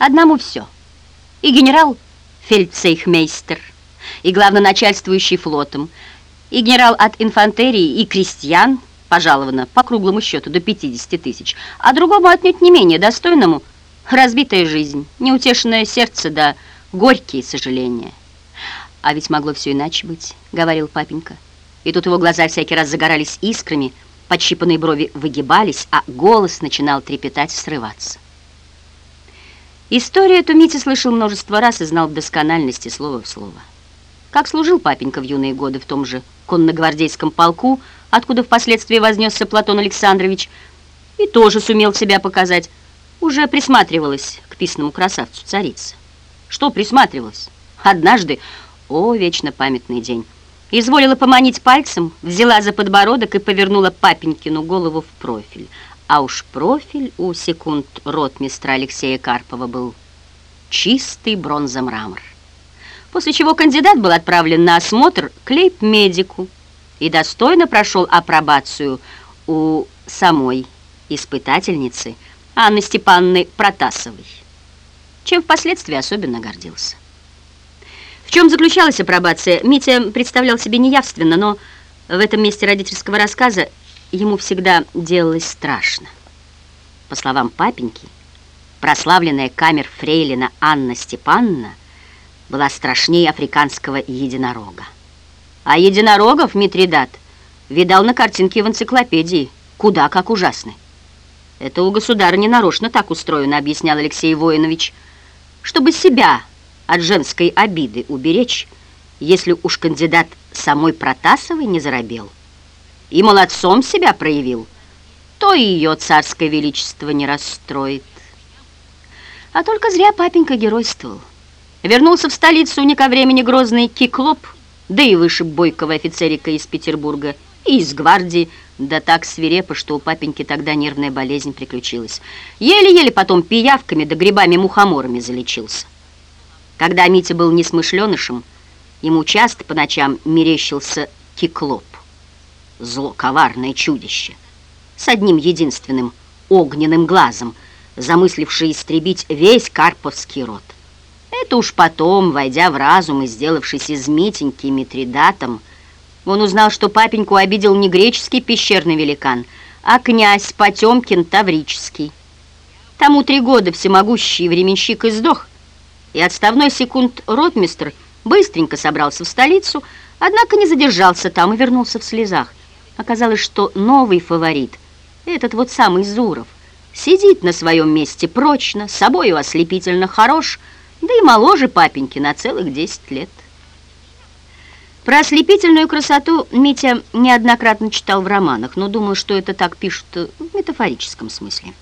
Одному все. И генерал фельдцейхмейстер, и главноначальствующий флотом, и генерал от инфантерии, и крестьян, пожаловано по круглому счету до 50 тысяч, а другому отнюдь не менее достойному разбитая жизнь, неутешенное сердце да горькие сожаления. А ведь могло все иначе быть, говорил папенька. И тут его глаза всякий раз загорались искрами, подщипанные брови выгибались, а голос начинал трепетать, срываться. Историю эту Митя слышал множество раз и знал в доскональности слово в слово. Как служил папенька в юные годы в том же конногвардейском полку, откуда впоследствии вознесся Платон Александрович, и тоже сумел себя показать, уже присматривалась к писанному красавцу царица. Что присматривалась? Однажды, о, вечно памятный день, изволила поманить пальцем, взяла за подбородок и повернула папенькину голову в профиль. А уж профиль у секунд ротмистра Алексея Карпова был чистый бронзомрамор. После чего кандидат был отправлен на осмотр к лейб-медику и достойно прошел апробацию у самой испытательницы Анны Степановны Протасовой, чем впоследствии особенно гордился. В чем заключалась апробация, Митя представлял себе неявственно, но в этом месте родительского рассказа ему всегда делалось страшно. По словам папеньки, прославленная камер фрейлина Анна Степановна была страшнее африканского единорога. А единорогов Митридат видал на картинке в энциклопедии, куда как ужасны. Это у государя нарочно так устроено, объяснял Алексей Воинович, чтобы себя от женской обиды уберечь, если уж кандидат самой Протасовой не заробел и молодцом себя проявил, то и ее царское величество не расстроит. А только зря папенька геройствовал. Вернулся в столицу не ко времени грозный Киклоп, да и вышиб бойкого офицерика из Петербурга и из гвардии, да так свирепо, что у папеньки тогда нервная болезнь приключилась. Еле-еле потом пиявками да грибами-мухоморами залечился. Когда Митя был несмышленышем, ему часто по ночам мерещился киклоп. Зло, коварное чудище, с одним единственным огненным глазом, замысливший истребить весь карповский род. Это уж потом, войдя в разум и сделавшись из Митеньки Митридатом, он узнал, что папеньку обидел не греческий пещерный великан, а князь Потемкин Таврический. Тому три года всемогущий временщик и сдох, и отставной секунд ротмистр быстренько собрался в столицу, однако не задержался там и вернулся в слезах. Оказалось, что новый фаворит, этот вот самый Зуров, сидит на своем месте прочно, собою ослепительно хорош, да и моложе папеньки на целых десять лет. Про ослепительную красоту Митя неоднократно читал в романах, но думал, что это так пишут в метафорическом смысле.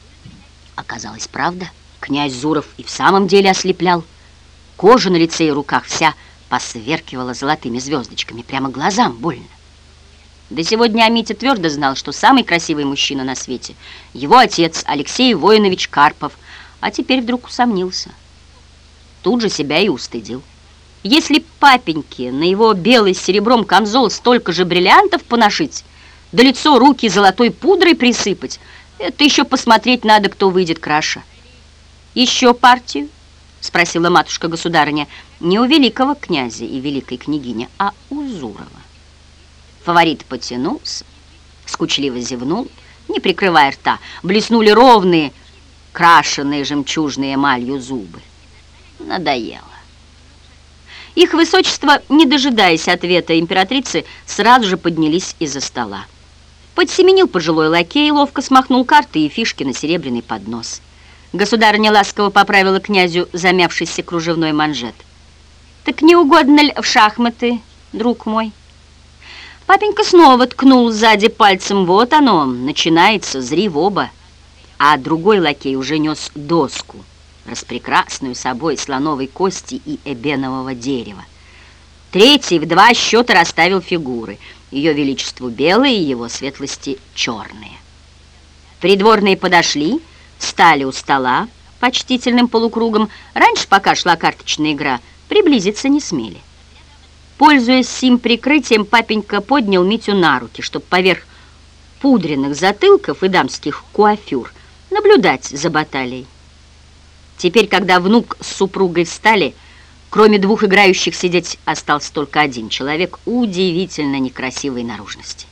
Оказалось, правда, князь Зуров и в самом деле ослеплял. Кожа на лице и руках вся посверкивала золотыми звездочками, прямо глазам больно. До сегодня Амитя твердо знал, что самый красивый мужчина на свете — его отец Алексей Воинович Карпов, а теперь вдруг усомнился. Тут же себя и устыдил. Если папеньке на его белый с серебром камзол столько же бриллиантов поношить, да лицо, руки золотой пудрой присыпать, это еще посмотреть надо, кто выйдет краше. Еще партию? — спросила матушка-государыня, не у великого князя и великой княгини, а у Зурова. Фаворит потянулся, скучливо зевнул, не прикрывая рта, блеснули ровные, крашеные жемчужной эмалью зубы. Надоело. Их высочество, не дожидаясь ответа императрицы, сразу же поднялись из-за стола. Подсеменил пожилой лакей, ловко смахнул карты и фишки на серебряный поднос. Государыня ласково поправила князю замявшийся кружевной манжет. «Так не угодно ли в шахматы, друг мой?» Папенька снова ткнул сзади пальцем. «Вот оно, начинается, зри в оба». А другой лакей уже нес доску, распрекрасную собой слоновой кости и эбенового дерева. Третий в два счета расставил фигуры. Ее величеству белые, его светлости черные. Придворные подошли, Стали у стола почтительным полукругом. Раньше, пока шла карточная игра, приблизиться не смели. Пользуясь сим прикрытием, папенька поднял Митю на руки, чтобы поверх пудренных затылков и дамских куафюр наблюдать за баталией. Теперь, когда внук с супругой встали, кроме двух играющих сидеть остался только один человек удивительно некрасивой наружности.